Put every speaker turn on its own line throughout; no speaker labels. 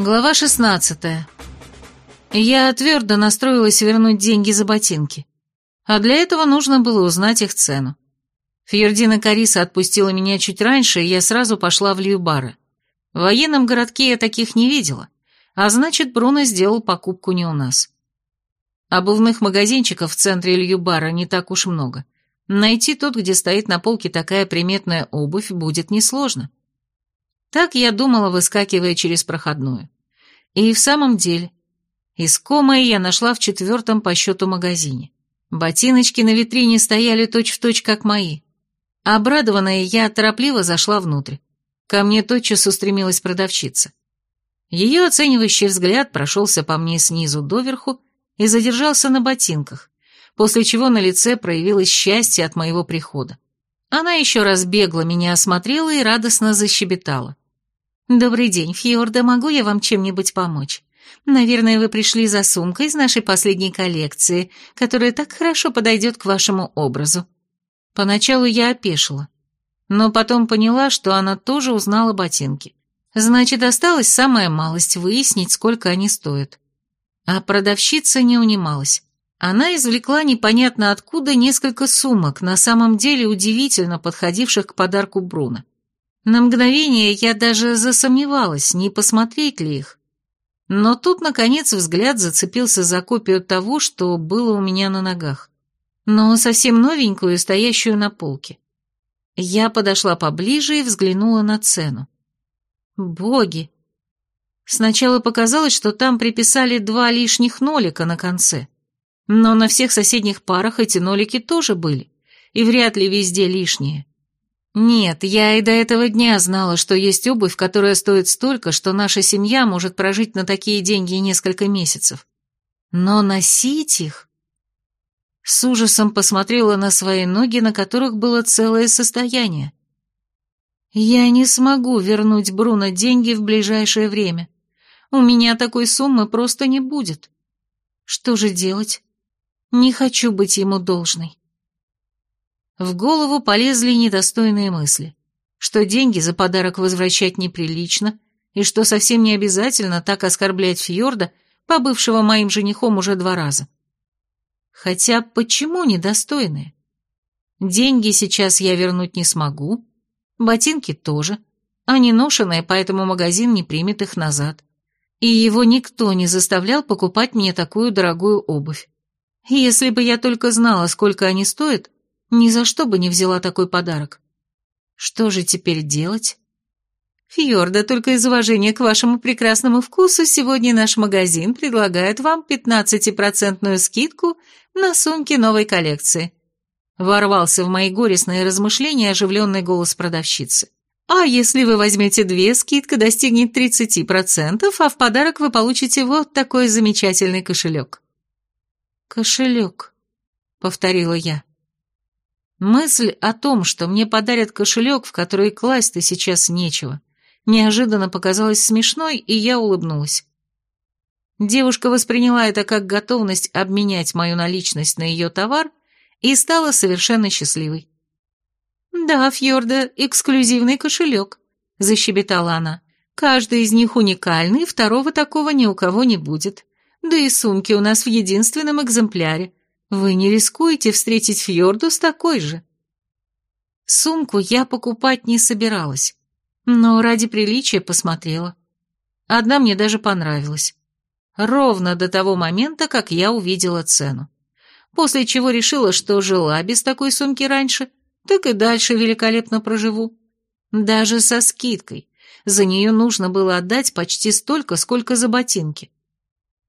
Глава 16. Я твердо настроилась вернуть деньги за ботинки. А для этого нужно было узнать их цену. Фьердина Кариса отпустила меня чуть раньше, и я сразу пошла в Льюбары. В военном городке я таких не видела, а значит, Бруно сделал покупку не у нас. Обувных магазинчиков в центре Льюбара не так уж много. Найти тот, где стоит на полке такая приметная обувь, будет несложно. Так я думала, выскакивая через проходную. И в самом деле, искомое я нашла в четвертом по счету магазине. Ботиночки на витрине стояли точь-в-точь, точь, как мои. Обрадованная, я торопливо зашла внутрь. Ко мне тотчас устремилась продавщица. Ее оценивающий взгляд прошелся по мне снизу доверху и задержался на ботинках, после чего на лице проявилось счастье от моего прихода. Она еще раз бегло меня осмотрела и радостно защебетала. «Добрый день, Фьорда, могу я вам чем-нибудь помочь? Наверное, вы пришли за сумкой из нашей последней коллекции, которая так хорошо подойдет к вашему образу». Поначалу я опешила, но потом поняла, что она тоже узнала ботинки. Значит, осталась самая малость выяснить, сколько они стоят. А продавщица не унималась. Она извлекла непонятно откуда несколько сумок, на самом деле удивительно подходивших к подарку Бруно. На мгновение я даже засомневалась, не посмотреть ли их. Но тут, наконец, взгляд зацепился за копию того, что было у меня на ногах. Но совсем новенькую, стоящую на полке. Я подошла поближе и взглянула на цену. Боги! Сначала показалось, что там приписали два лишних нолика на конце. Но на всех соседних парах эти нолики тоже были, и вряд ли везде лишние. Нет, я и до этого дня знала, что есть обувь, которая стоит столько, что наша семья может прожить на такие деньги несколько месяцев. Но носить их... С ужасом посмотрела на свои ноги, на которых было целое состояние. Я не смогу вернуть Бруно деньги в ближайшее время. У меня такой суммы просто не будет. Что же делать? Не хочу быть ему должной. В голову полезли недостойные мысли, что деньги за подарок возвращать неприлично, и что совсем не обязательно так оскорблять Фьорда, побывшего моим женихом уже два раза. Хотя почему недостойные? Деньги сейчас я вернуть не смогу, ботинки тоже, они ношеные, поэтому магазин не примет их назад. И его никто не заставлял покупать мне такую дорогую обувь. Если бы я только знала, сколько они стоят, ни за что бы не взяла такой подарок. Что же теперь делать? Фьорда, только из уважения к вашему прекрасному вкусу сегодня наш магазин предлагает вам 15% скидку на сумки новой коллекции. Ворвался в мои горестные размышления оживленный голос продавщицы. А если вы возьмете две, скидка достигнет 30%, а в подарок вы получите вот такой замечательный кошелек. Кошелек, повторила я. Мысль о том, что мне подарят кошелек, в который класть-то сейчас нечего, неожиданно показалась смешной, и я улыбнулась. Девушка восприняла это как готовность обменять мою наличность на ее товар и стала совершенно счастливой. «Да, Фьорда, эксклюзивный кошелек», — защебетала она. «Каждый из них уникальный, второго такого ни у кого не будет. Да и сумки у нас в единственном экземпляре. Вы не рискуете встретить Фьорду с такой же. Сумку я покупать не собиралась, но ради приличия посмотрела. Одна мне даже понравилась. Ровно до того момента, как я увидела цену. После чего решила, что жила без такой сумки раньше, так и дальше великолепно проживу. Даже со скидкой. За нее нужно было отдать почти столько, сколько за ботинки.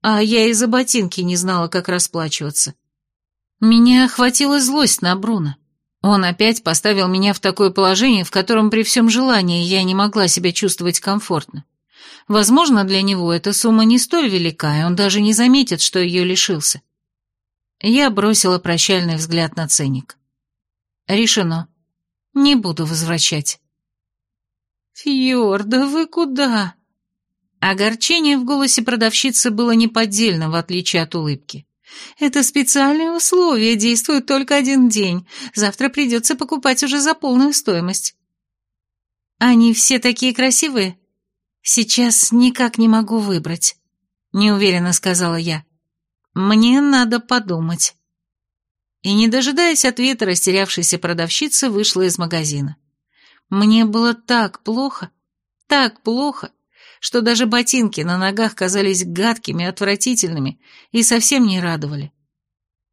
А я и за ботинки не знала, как расплачиваться. Меня охватила злость на Бруно. Он опять поставил меня в такое положение, в котором при всем желании я не могла себя чувствовать комфортно. Возможно, для него эта сумма не столь велика, и он даже не заметит, что ее лишился. Я бросила прощальный взгляд на ценник. Решено. Не буду возвращать. «Фьорда, вы куда?» Огорчение в голосе продавщицы было неподдельно, в отличие от улыбки. Это специальные условия, действуют только один день. Завтра придется покупать уже за полную стоимость. Они все такие красивые? «Сейчас никак не могу выбрать», — неуверенно сказала я. «Мне надо подумать». И, не дожидаясь ответа, растерявшейся продавщица вышла из магазина. Мне было так плохо, так плохо, что даже ботинки на ногах казались гадкими, отвратительными и совсем не радовали.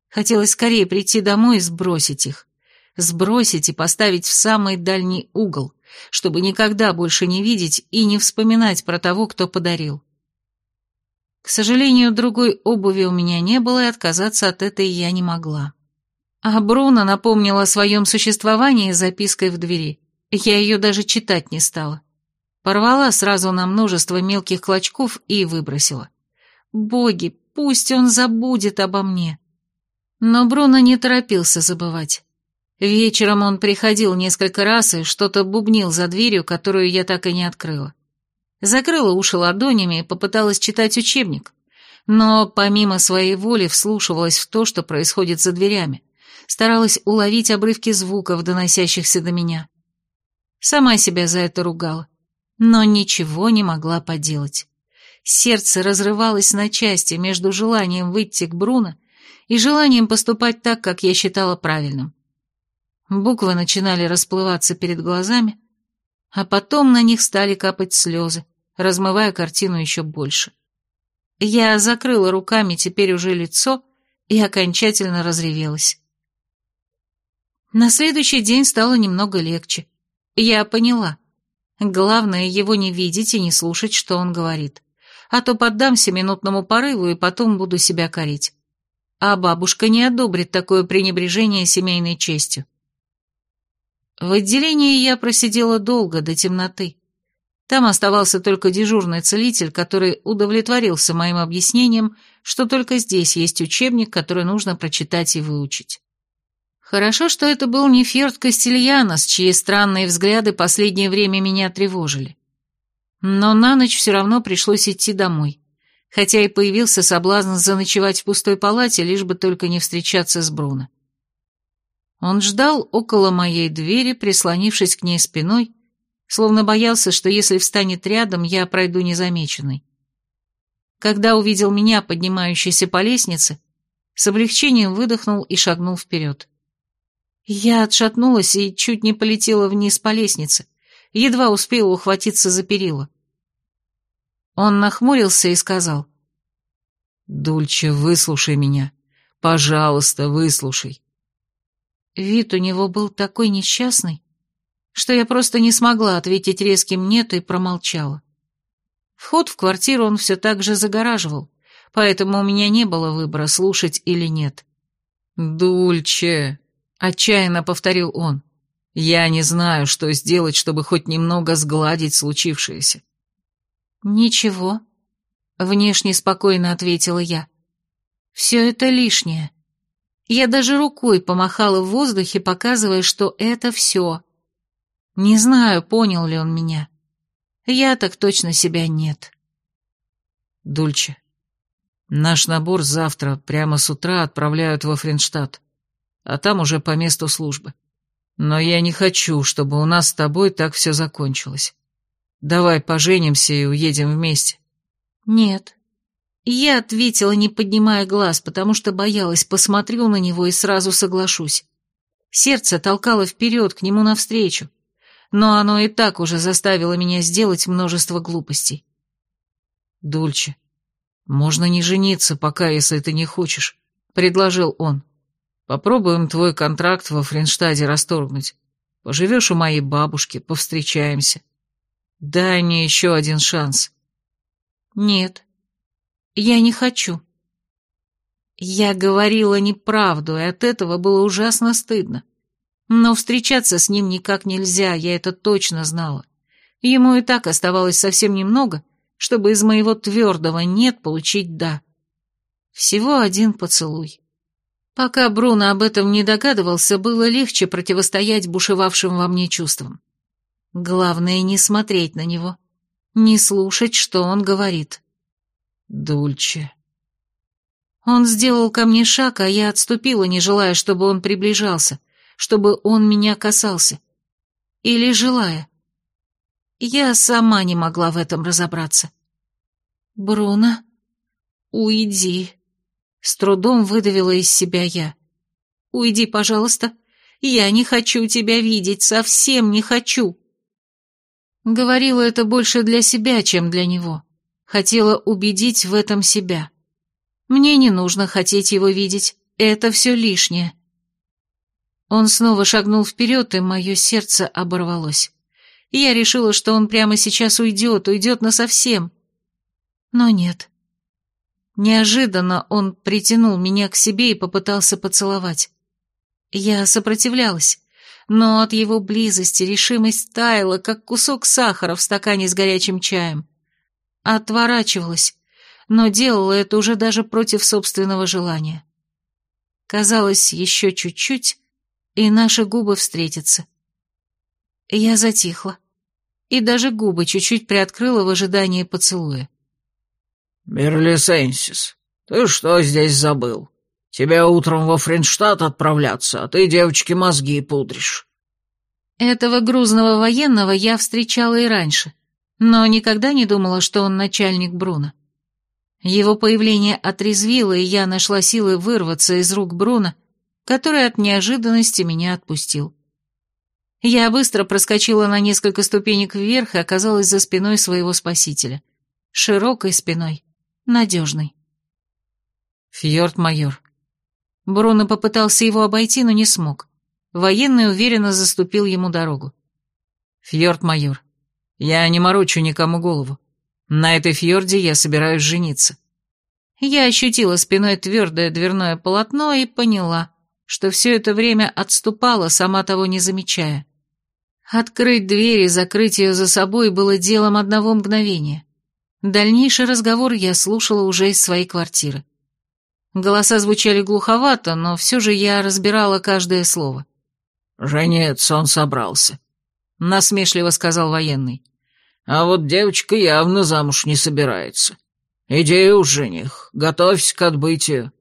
Хотелось скорее прийти домой и сбросить их. Сбросить и поставить в самый дальний угол, чтобы никогда больше не видеть и не вспоминать про того, кто подарил. К сожалению, другой обуви у меня не было, и отказаться от этой я не могла. А Бруно напомнила о своем существовании запиской в двери. Я ее даже читать не стала. Порвала сразу на множество мелких клочков и выбросила. Боги, пусть он забудет обо мне. Но Бруно не торопился забывать. Вечером он приходил несколько раз и что-то бубнил за дверью, которую я так и не открыла. Закрыла уши ладонями и попыталась читать учебник, но помимо своей воли вслушивалась в то, что происходит за дверями, старалась уловить обрывки звуков, доносящихся до меня. Сама себя за это ругала, но ничего не могла поделать. Сердце разрывалось на части между желанием выйти к Бруно и желанием поступать так, как я считала правильным. Буквы начинали расплываться перед глазами, а потом на них стали капать слезы, размывая картину еще больше. Я закрыла руками теперь уже лицо и окончательно разревелась. На следующий день стало немного легче. Я поняла. Главное его не видеть и не слушать, что он говорит. А то поддамся минутному порыву и потом буду себя корить. А бабушка не одобрит такое пренебрежение семейной честью. В отделении я просидела долго, до темноты. Там оставался только дежурный целитель, который удовлетворился моим объяснением, что только здесь есть учебник, который нужно прочитать и выучить. Хорошо, что это был не Ферд Кастильянос, чьи странные взгляды последнее время меня тревожили. Но на ночь все равно пришлось идти домой, хотя и появился соблазн заночевать в пустой палате, лишь бы только не встречаться с Бруно. Он ждал около моей двери, прислонившись к ней спиной, словно боялся, что если встанет рядом, я пройду незамеченной. Когда увидел меня, поднимающейся по лестнице, с облегчением выдохнул и шагнул вперед. Я отшатнулась и чуть не полетела вниз по лестнице, едва успела ухватиться за перила. Он нахмурился и сказал. «Дульче, выслушай меня. Пожалуйста, выслушай». Вид у него был такой несчастный, что я просто не смогла ответить резким «нет» и промолчала. Вход в квартиру он все так же загораживал, поэтому у меня не было выбора, слушать или нет. «Дульче», Отчаянно повторил он. Я не знаю, что сделать, чтобы хоть немного сгладить случившееся. Ничего. Внешне спокойно ответила я. Все это лишнее. Я даже рукой помахала в воздухе, показывая, что это все. Не знаю, понял ли он меня. Я так точно себя нет. Дульче, наш набор завтра, прямо с утра, отправляют во Френштадт а там уже по месту службы. Но я не хочу, чтобы у нас с тобой так все закончилось. Давай поженимся и уедем вместе». «Нет». Я ответила, не поднимая глаз, потому что боялась, посмотрю на него и сразу соглашусь. Сердце толкало вперед, к нему навстречу, но оно и так уже заставило меня сделать множество глупостей. «Дульче, можно не жениться пока, если ты не хочешь», — предложил он. Попробуем твой контракт во Френштаде расторгнуть. Поживешь у моей бабушки, повстречаемся. Дай мне еще один шанс. Нет, я не хочу. Я говорила неправду, и от этого было ужасно стыдно. Но встречаться с ним никак нельзя, я это точно знала. Ему и так оставалось совсем немного, чтобы из моего твердого «нет» получить «да». Всего один поцелуй. Пока Бруно об этом не догадывался, было легче противостоять бушевавшим во мне чувствам. Главное не смотреть на него, не слушать, что он говорит. «Дульче». Он сделал ко мне шаг, а я отступила, не желая, чтобы он приближался, чтобы он меня касался. Или желая. Я сама не могла в этом разобраться. «Бруно, уйди», — с трудом выдавила из себя я. «Уйди, пожалуйста. Я не хочу тебя видеть, совсем не хочу». Говорила это больше для себя, чем для него. Хотела убедить в этом себя. Мне не нужно хотеть его видеть, это все лишнее. Он снова шагнул вперед, и мое сердце оборвалось. Я решила, что он прямо сейчас уйдет, уйдет насовсем. Но нет. Неожиданно он притянул меня к себе и попытался поцеловать. Я сопротивлялась, но от его близости решимость таяла, как кусок сахара в стакане с горячим чаем. Отворачивалась, но делала это уже даже против собственного желания. Казалось, еще чуть-чуть, и наши губы встретятся. Я затихла, и даже губы чуть-чуть приоткрыла в ожидании поцелуя.
«Мерлисенсис, ты что здесь забыл? Тебе утром во Френштадт отправляться, а ты девочке мозги пудришь».
Этого грузного военного я встречала и раньше, но никогда не думала, что он начальник Бруно. Его появление отрезвило, и я нашла силы вырваться из рук Бруно, который от неожиданности меня отпустил. Я быстро проскочила на несколько ступенек вверх и оказалась за спиной своего спасителя. Широкой спиной, надежной. Фьорд-майор. Бруно попытался его обойти, но не смог. Военный уверенно заступил ему дорогу. Фьорд-майор, я не морочу никому голову. На этой фьорде я собираюсь жениться. Я ощутила спиной твердое дверное полотно и поняла, что все это время отступала, сама того не замечая. Открыть дверь и закрыть ее за собой было делом одного мгновения. Дальнейший разговор я слушала уже из своей квартиры. Голоса звучали глуховато, но все же я разбирала каждое слово.
«Жениться он собрался», —
насмешливо сказал военный.
А вот девочка явно замуж не собирается. Иди уж, жених, готовься к отбытию.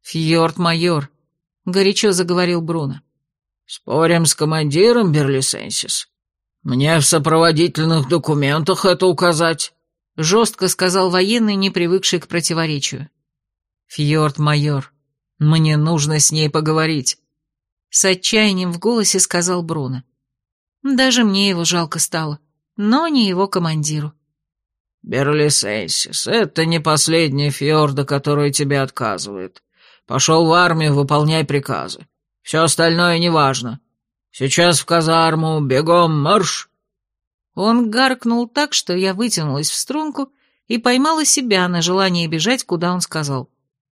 Фьорд-майор, — горячо заговорил Бруно.
Спорим с командиром, Берлисенсис? Мне в сопроводительных документах это указать?
Жестко сказал военный, не привыкший к противоречию. Фьорд-майор, мне нужно с ней поговорить. С отчаянием в голосе сказал Бруно. Даже мне его жалко стало. — но не его командиру.
«Берлисейсис, это не последняя фьорда, которая тебе отказывает. Пошел в армию, выполняй приказы. Все остальное неважно. Сейчас в казарму, бегом марш!»
Он гаркнул так, что я вытянулась в струнку и поймала себя на желание бежать, куда он сказал.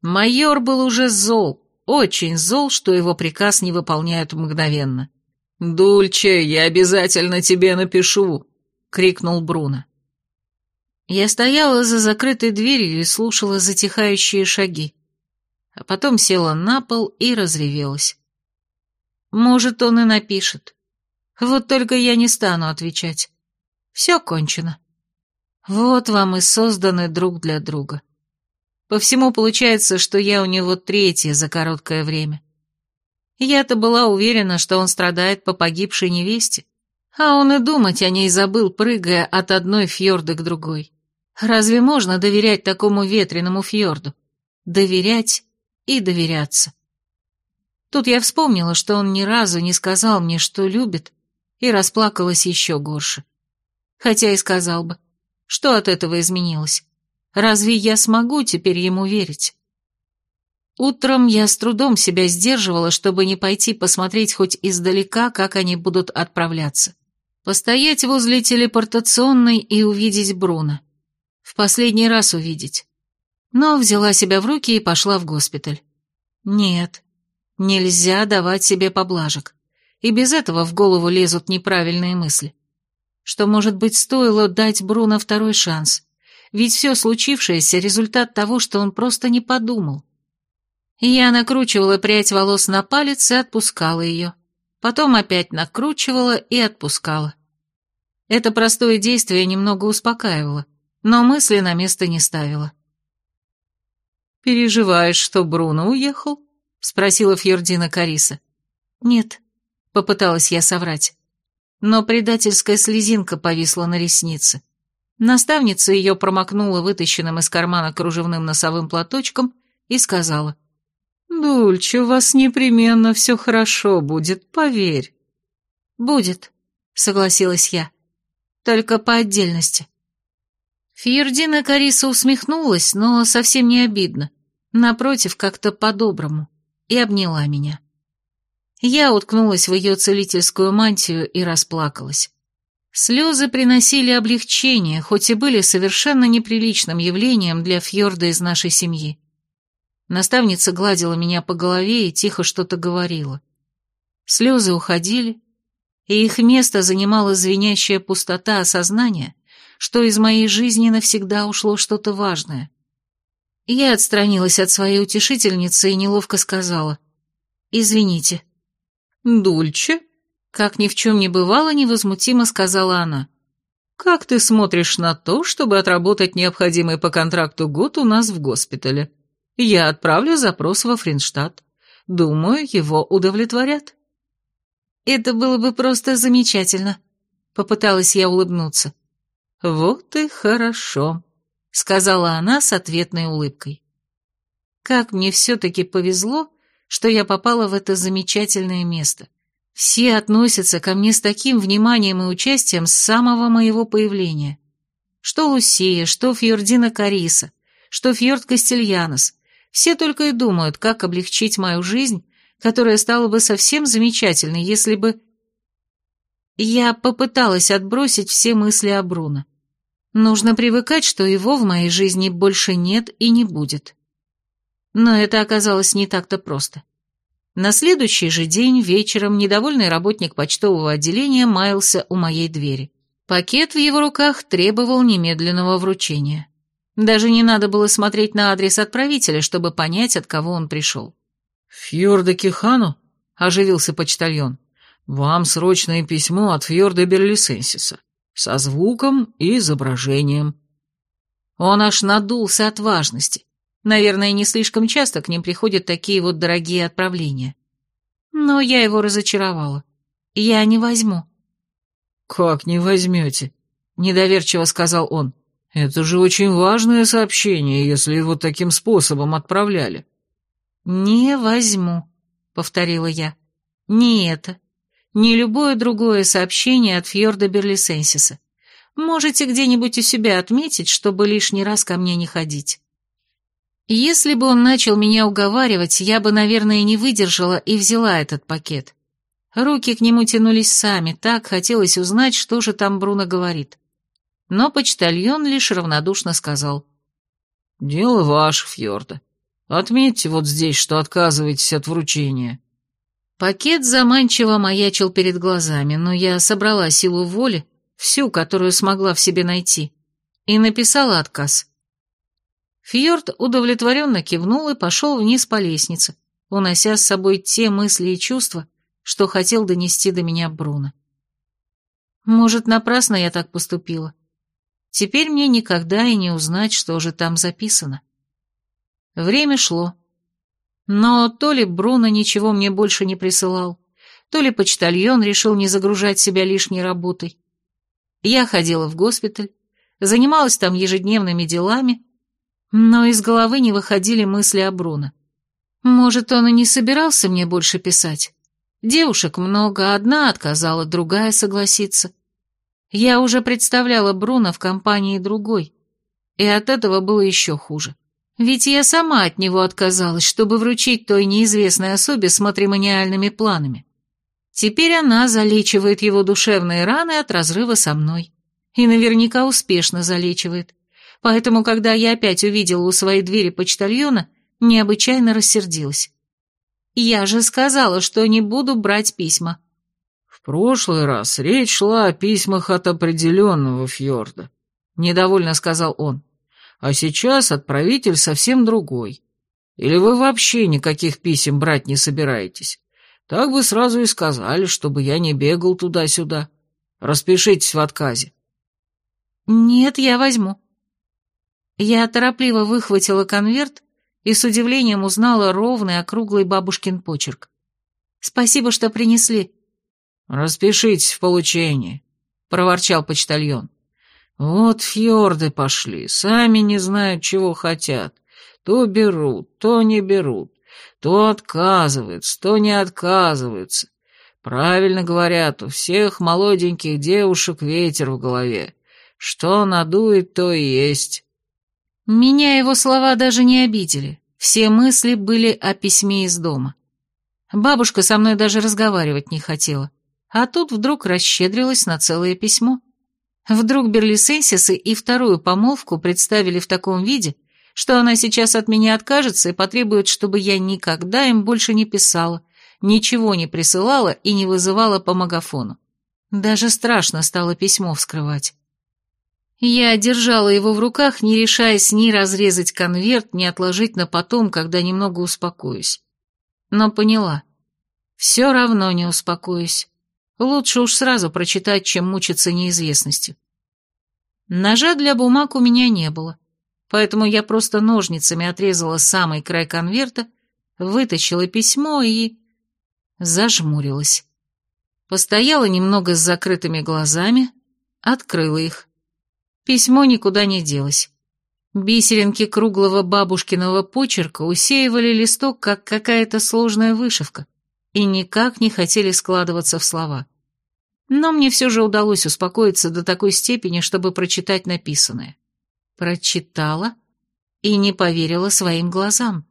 Майор был уже зол, очень зол, что его приказ не выполняют мгновенно. «Дульче, я обязательно тебе напишу», крикнул Бруно. Я стояла за закрытой дверью и слушала затихающие шаги, а потом села на пол и разревелась. Может, он и напишет. Вот только я не стану отвечать. Все кончено. Вот вам и созданы друг для друга. По всему получается, что я у него третья за короткое время. Я-то была уверена, что он страдает по погибшей невесте. А он и думать о ней забыл, прыгая от одной фьорды к другой. Разве можно доверять такому ветреному фьорду? Доверять и доверяться. Тут я вспомнила, что он ни разу не сказал мне, что любит, и расплакалась еще горше. Хотя и сказал бы, что от этого изменилось. Разве я смогу теперь ему верить? Утром я с трудом себя сдерживала, чтобы не пойти посмотреть хоть издалека, как они будут отправляться. Постоять возле телепортационной и увидеть Бруно. В последний раз увидеть. Но взяла себя в руки и пошла в госпиталь. Нет, нельзя давать себе поблажек. И без этого в голову лезут неправильные мысли. Что, может быть, стоило дать Бруно второй шанс. Ведь все случившееся — результат того, что он просто не подумал. Я накручивала прядь волос на палец и отпускала ее потом опять накручивала и отпускала. Это простое действие немного успокаивало, но мысли на место не ставило. «Переживаешь, что Бруно уехал?» — спросила Фьордина Кариса. «Нет», — попыталась я соврать. Но предательская слезинка повисла на реснице. Наставница ее промокнула вытащенным из кармана кружевным носовым платочком и сказала. «Дульче, у вас непременно все хорошо будет, поверь». «Будет», — согласилась я. «Только по отдельности». Фьердина Кариса усмехнулась, но совсем не обидно. Напротив, как-то по-доброму. И обняла меня. Я уткнулась в ее целительскую мантию и расплакалась. Слезы приносили облегчение, хоть и были совершенно неприличным явлением для Фьорда из нашей семьи. Наставница гладила меня по голове и тихо что-то говорила. Слезы уходили, и их место занимала звенящая пустота осознания, что из моей жизни навсегда ушло что-то важное. Я отстранилась от своей утешительницы и неловко сказала «Извините». «Дульче?» Как ни в чем не бывало, невозмутимо сказала она. «Как ты смотришь на то, чтобы отработать необходимый по контракту год у нас в госпитале? Я отправлю запрос во Фринштадт. Думаю, его удовлетворят». «Это было бы просто замечательно», — попыталась я улыбнуться. «Вот и хорошо», — сказала она с ответной улыбкой. «Как мне все-таки повезло, что я попала в это замечательное место. Все относятся ко мне с таким вниманием и участием с самого моего появления. Что Лусия, что Фьордина Кариса, что Фьорд Кастельянос, все только и думают, как облегчить мою жизнь, которая стала бы совсем замечательной, если бы... Я попыталась отбросить все мысли о Бруно. Нужно привыкать, что его в моей жизни больше нет и не будет. Но это оказалось не так-то просто. На следующий же день вечером недовольный работник почтового отделения маялся у моей двери. Пакет в его руках требовал немедленного вручения. Даже не надо было смотреть на адрес отправителя, чтобы понять, от кого он пришел.
«Фьорда Кихану?» — оживился почтальон. «Вам срочное письмо от Фьорда Берлисенсиса. Со звуком и изображением».
Он аж надулся от важности. Наверное, не слишком часто к ним приходят такие вот дорогие отправления. Но я его разочаровала. Я не возьму.
«Как не возьмете?» — недоверчиво сказал он. «Это же очень важное сообщение, если его таким способом отправляли».
«Не возьму», — повторила я. «Не это. Не любое другое сообщение от Фьорда Берлисенсиса. Можете где-нибудь у себя отметить, чтобы лишний раз ко мне не ходить». Если бы он начал меня уговаривать, я бы, наверное, не выдержала и взяла этот пакет. Руки к нему тянулись сами, так хотелось узнать, что же там Бруно говорит. Но почтальон лишь равнодушно сказал.
«Дело ваше, Фьорда. Отметьте вот здесь, что отказываетесь от вручения».
Пакет заманчиво маячил перед глазами, но я собрала силу воли, всю, которую смогла в себе найти, и написала отказ. Фьорд удовлетворенно кивнул и пошел вниз по лестнице, унося с собой те мысли и чувства, что хотел донести до меня Бруно. Может, напрасно я так поступила. Теперь мне никогда и не узнать, что же там записано. Время шло. Но то ли Бруно ничего мне больше не присылал, то ли почтальон решил не загружать себя лишней работой. Я ходила в госпиталь, занималась там ежедневными делами, но из головы не выходили мысли о Бруно. Может, он и не собирался мне больше писать. Девушек много, одна отказала, другая согласится. Я уже представляла Бруно в компании другой, и от этого было еще хуже. Ведь я сама от него отказалась, чтобы вручить той неизвестной особе с матримониальными планами. Теперь она залечивает его душевные раны от разрыва со мной. И наверняка успешно залечивает поэтому, когда я опять увидела у своей двери почтальона, необычайно рассердилась. Я же сказала, что не буду брать письма.
В прошлый раз речь шла о письмах от определенного фьорда, недовольно сказал он. А сейчас отправитель совсем другой. Или вы вообще никаких писем брать не собираетесь? Так бы сразу и сказали, чтобы я не бегал туда-сюда. Распишитесь в отказе.
Нет, я возьму. Я торопливо выхватила конверт и с удивлением узнала ровный округлый бабушкин почерк. «Спасибо, что принесли».
«Распишитесь в получении», — проворчал почтальон. «Вот фьорды пошли, сами не знают, чего хотят. То берут, то не берут, то отказываются, то не отказываются. Правильно говорят, у всех молоденьких девушек ветер в голове. Что надует, то и есть».
Меня его слова даже не обидели. Все мысли были о письме из дома. Бабушка со мной даже разговаривать не хотела, а тут вдруг расщедрилась на целое письмо. Вдруг Берлисенсисы и вторую помолвку представили в таком виде, что она сейчас от меня откажется и потребует, чтобы я никогда им больше не писала, ничего не присылала и не вызывала по магафону. Даже страшно стало письмо вскрывать. Я держала его в руках, не решаясь ни разрезать конверт, ни отложить на потом, когда немного успокоюсь. Но поняла. Все равно не успокоюсь. Лучше уж сразу прочитать, чем мучиться неизвестностью. Ножа для бумаг у меня не было, поэтому я просто ножницами отрезала самый край конверта, вытащила письмо и... зажмурилась. Постояла немного с закрытыми глазами, открыла их. Письмо никуда не делось. Бисеринки круглого бабушкиного почерка усеивали листок, как какая-то сложная вышивка, и никак не хотели складываться в слова. Но мне все же удалось успокоиться до такой степени, чтобы прочитать написанное. Прочитала и не поверила своим глазам.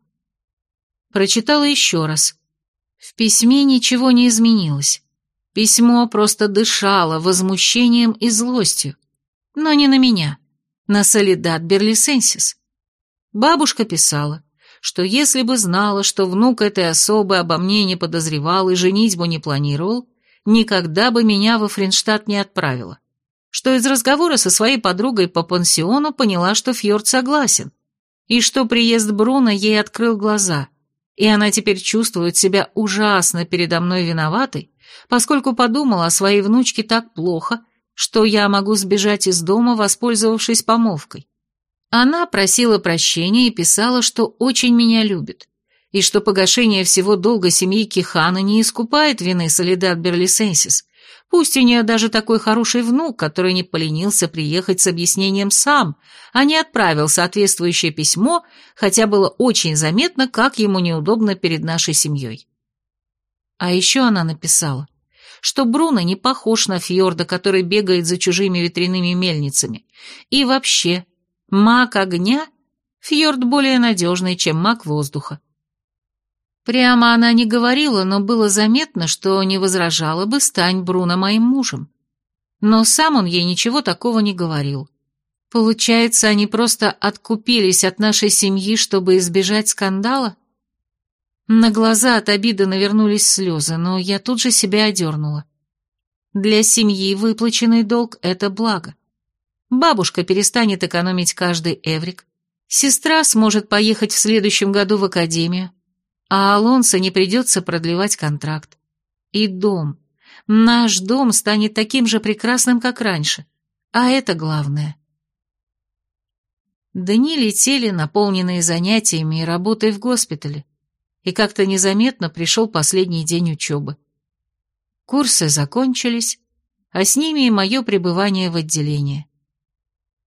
Прочитала еще раз. В письме ничего не изменилось. Письмо просто дышало возмущением и злостью но не на меня, на Солидат Берлисенсис. Бабушка писала, что если бы знала, что внук этой особы обо мне не подозревал и женитьбу не планировал, никогда бы меня во Фринштадт не отправила. Что из разговора со своей подругой по пансиону поняла, что Фьорд согласен, и что приезд Бруно ей открыл глаза, и она теперь чувствует себя ужасно передо мной виноватой, поскольку подумала о своей внучке так плохо, что я могу сбежать из дома, воспользовавшись помолвкой. Она просила прощения и писала, что очень меня любит, и что погашение всего долга семьи Кихана не искупает вины Солидат Берлисенсис, пусть у нее даже такой хороший внук, который не поленился приехать с объяснением сам, а не отправил соответствующее письмо, хотя было очень заметно, как ему неудобно перед нашей семьей. А еще она написала, что Бруно не похож на Фьорда, который бегает за чужими ветряными мельницами. И вообще, маг огня — Фьорд более надежный, чем маг воздуха. Прямо она не говорила, но было заметно, что не возражала бы, стань Бруно моим мужем. Но сам он ей ничего такого не говорил. Получается, они просто откупились от нашей семьи, чтобы избежать скандала? На глаза от обиды навернулись слезы, но я тут же себя одернула. Для семьи выплаченный долг – это благо. Бабушка перестанет экономить каждый эврик, сестра сможет поехать в следующем году в академию, а Алонсо не придется продлевать контракт. И дом, наш дом станет таким же прекрасным, как раньше, а это главное. Дни летели, наполненные занятиями и работой в госпитале и как-то незаметно пришел последний день учебы. Курсы закончились, а с ними и мое пребывание в отделении.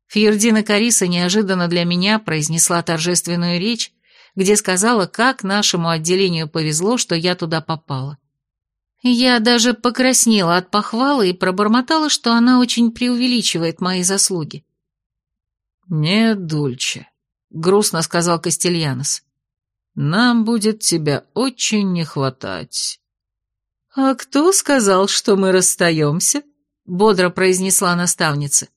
Фьердина Кариса неожиданно для меня произнесла торжественную речь, где сказала, как нашему отделению повезло, что я туда попала. Я даже покраснела от похвалы и пробормотала, что она очень преувеличивает мои заслуги.
«Нет, Дульче», — грустно сказал Кастельянос. Нам будет тебя очень не хватать».
«А кто сказал, что мы расстаемся?» — бодро произнесла наставница.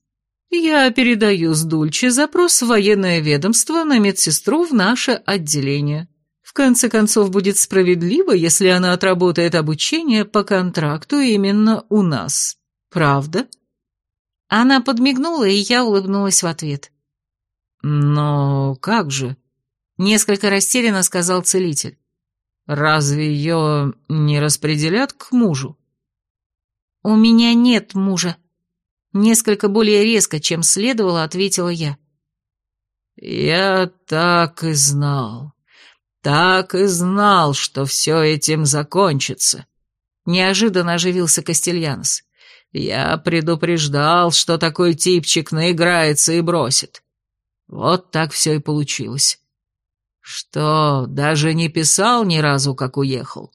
«Я передаю с Дульче запрос в военное ведомство на медсестру в наше отделение. В конце концов, будет справедливо, если она отработает обучение по контракту именно у нас. Правда?» Она подмигнула, и я улыбнулась в ответ.
«Но как же?»
Несколько растерянно сказал целитель.
«Разве ее не распределят к мужу?»
«У меня нет мужа», — несколько более резко, чем следовало, ответила я.
«Я так и знал, так и знал, что все этим закончится»,
Неожиданно оживился Кастельянос.
«Я предупреждал, что такой типчик наиграется и бросит. Вот так все и получилось. Что, даже не писал ни разу, как уехал?»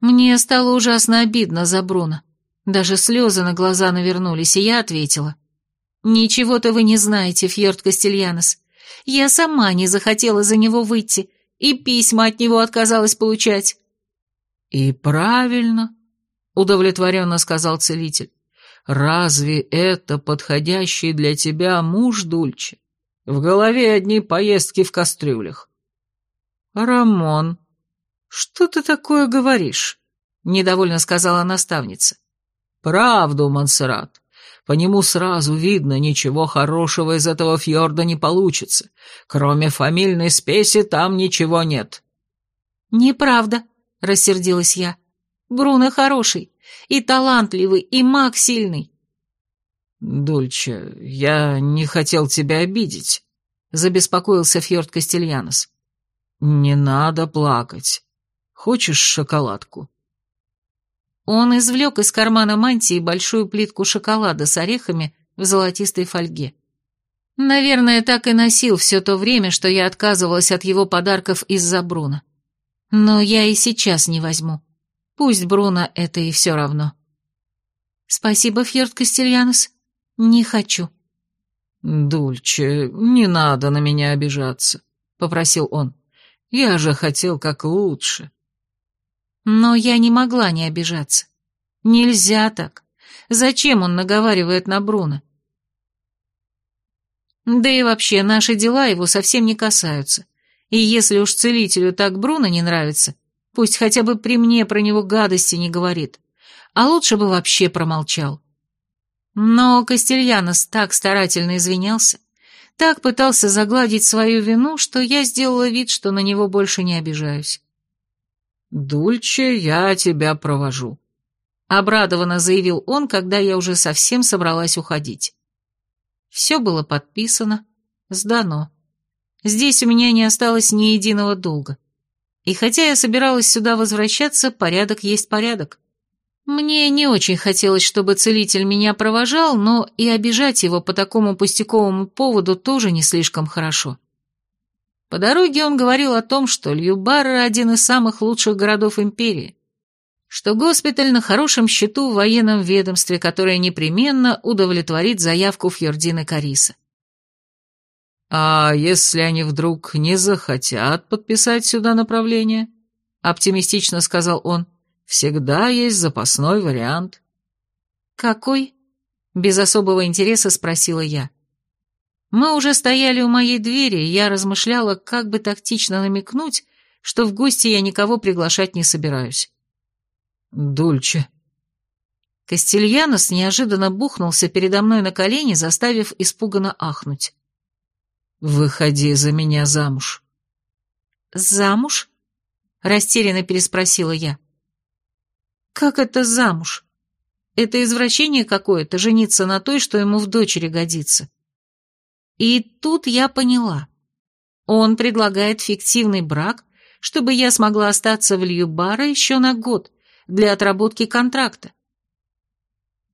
Мне стало ужасно обидно за Бруно. Даже слезы на глаза навернулись, и я ответила. «Ничего-то вы не знаете, Фьорд Кастельянос. Я сама не захотела за него выйти, и письма от него отказалась получать».
«И правильно», — удовлетворенно сказал целитель. «Разве это подходящий для тебя муж, Дульче? В голове одни поездки в кастрюлях». «Рамон, что ты такое говоришь?» — недовольно сказала наставница. «Правду, Монсеррат. По нему сразу видно, ничего хорошего из этого фьорда не получится. Кроме фамильной спеси там ничего нет».
«Неправда», — рассердилась я. «Бруно хороший, и талантливый, и маг сильный».
«Дульче, я не хотел тебя обидеть», — забеспокоился Фьорд Кастельянос. «Не надо плакать. Хочешь шоколадку?»
Он извлек из кармана мантии большую плитку шоколада с орехами в золотистой фольге. Наверное, так и носил все то время, что я отказывалась от его подарков из-за Бруна. Но я и сейчас не возьму. Пусть Бруно это и все равно. Спасибо, Фьерд Кастельянос. Не хочу.
«Дульче, не надо на меня обижаться», — попросил он. «Я же хотел как лучше».
Но я не могла не обижаться. Нельзя так. Зачем он наговаривает на Бруно? Да и вообще, наши дела его совсем не касаются. И если уж целителю так Бруно не нравится, пусть хотя бы при мне про него гадости не говорит. А лучше бы вообще промолчал. Но Кастельянос так старательно извинялся, так пытался загладить свою вину, что я сделала вид, что на него больше не обижаюсь.
«Дульче, я тебя провожу», — обрадованно заявил он, когда я уже совсем собралась уходить. Все было подписано, сдано. Здесь у меня не осталось ни единого долга. И хотя я собиралась сюда возвращаться, порядок есть порядок. Мне не очень хотелось, чтобы целитель меня провожал, но и обижать его по такому пустяковому поводу тоже не слишком хорошо. По дороге он говорил о том, что Льюбара – один из самых лучших городов империи, что госпиталь на хорошем счету в военном ведомстве, которое непременно удовлетворит заявку Фьордины Кариса. «А если они вдруг не захотят подписать сюда направление?» — оптимистично сказал он. «Всегда есть запасной вариант».
«Какой?» — без особого интереса спросила я. Мы уже стояли у моей двери, и я размышляла, как бы тактично намекнуть, что в гости я никого приглашать не собираюсь.
«Дульче».
Кастельянос неожиданно бухнулся передо мной на колени, заставив испуганно ахнуть.
«Выходи за меня замуж».
«Замуж?» — растерянно переспросила я. «Как это замуж? Это извращение какое-то, жениться на той, что ему в дочери годится. И тут я поняла. Он предлагает фиктивный брак, чтобы я смогла остаться в Льюбара еще на год для отработки контракта.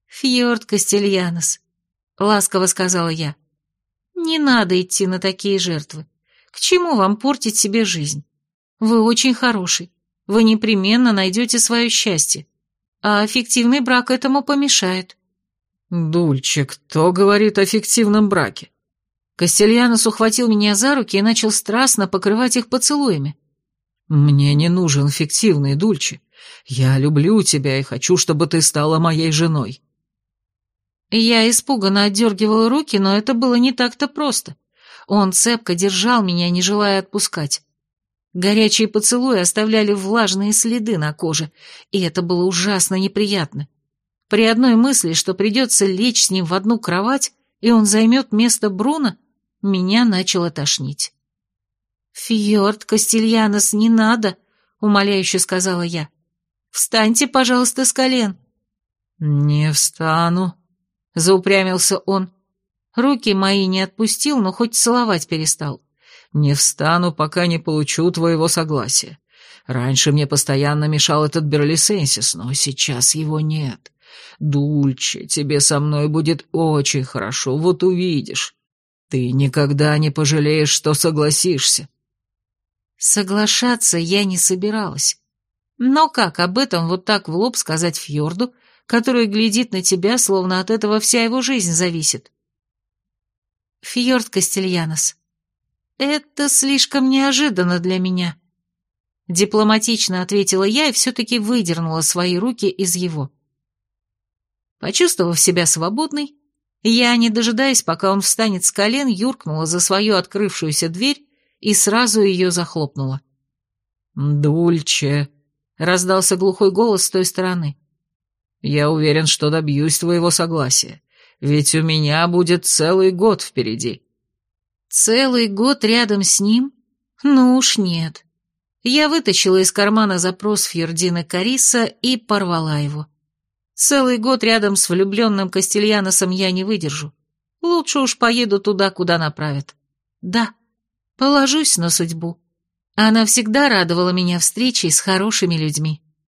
«Фьорд Кастельянос», — ласково сказала я, — «не надо идти на такие жертвы. К чему вам портить себе жизнь? Вы очень хороший, вы непременно найдете свое счастье, а фиктивный брак этому помешает».
«Дульче, кто говорит о фиктивном браке?»
Кастельянос ухватил меня за руки и начал страстно покрывать их поцелуями.
«Мне не нужен фиктивный Дульче. Я люблю тебя и хочу, чтобы ты стала моей женой».
Я испуганно отдергивала руки, но это было не так-то просто. Он цепко держал меня, не желая отпускать. Горячие поцелуи оставляли влажные следы на коже, и это было ужасно неприятно. При одной мысли, что придется лечь с ним в одну кровать, и он займет место Бруна, меня начало тошнить. «Фьорд Кастильянос, не надо», — умоляюще сказала я. «Встаньте, пожалуйста, с колен».
«Не встану», — заупрямился он.
Руки мои не отпустил, но хоть целовать перестал.
«Не встану, пока не получу твоего согласия. Раньше мне постоянно мешал этот Берлисенсис, но сейчас его нет. Дульче, тебе со мной будет очень хорошо, вот увидишь. Ты никогда не пожалеешь, что согласишься».
Соглашаться я не собиралась. Но как об этом вот так в лоб сказать Фьорду, который глядит на тебя, словно от этого вся его жизнь зависит? Фьорд Кастельянос, это слишком неожиданно для меня. Дипломатично ответила я и все-таки выдернула свои руки из его. Почувствовав себя свободной, я, не дожидаясь, пока он встанет с колен, юркнула за свою открывшуюся дверь и сразу ее захлопнула.
«Дульче», — раздался глухой голос с той стороны. «Я уверен, что добьюсь твоего согласия, ведь у меня будет целый год впереди».
«Целый год рядом с ним? Ну уж нет». Я вытащила из кармана запрос Фьердина Кариса и порвала его. Целый год рядом с влюбленным Кастельяносом я не выдержу. Лучше уж поеду туда, куда направят. Да, положусь на судьбу. Она всегда радовала меня встречей с хорошими людьми.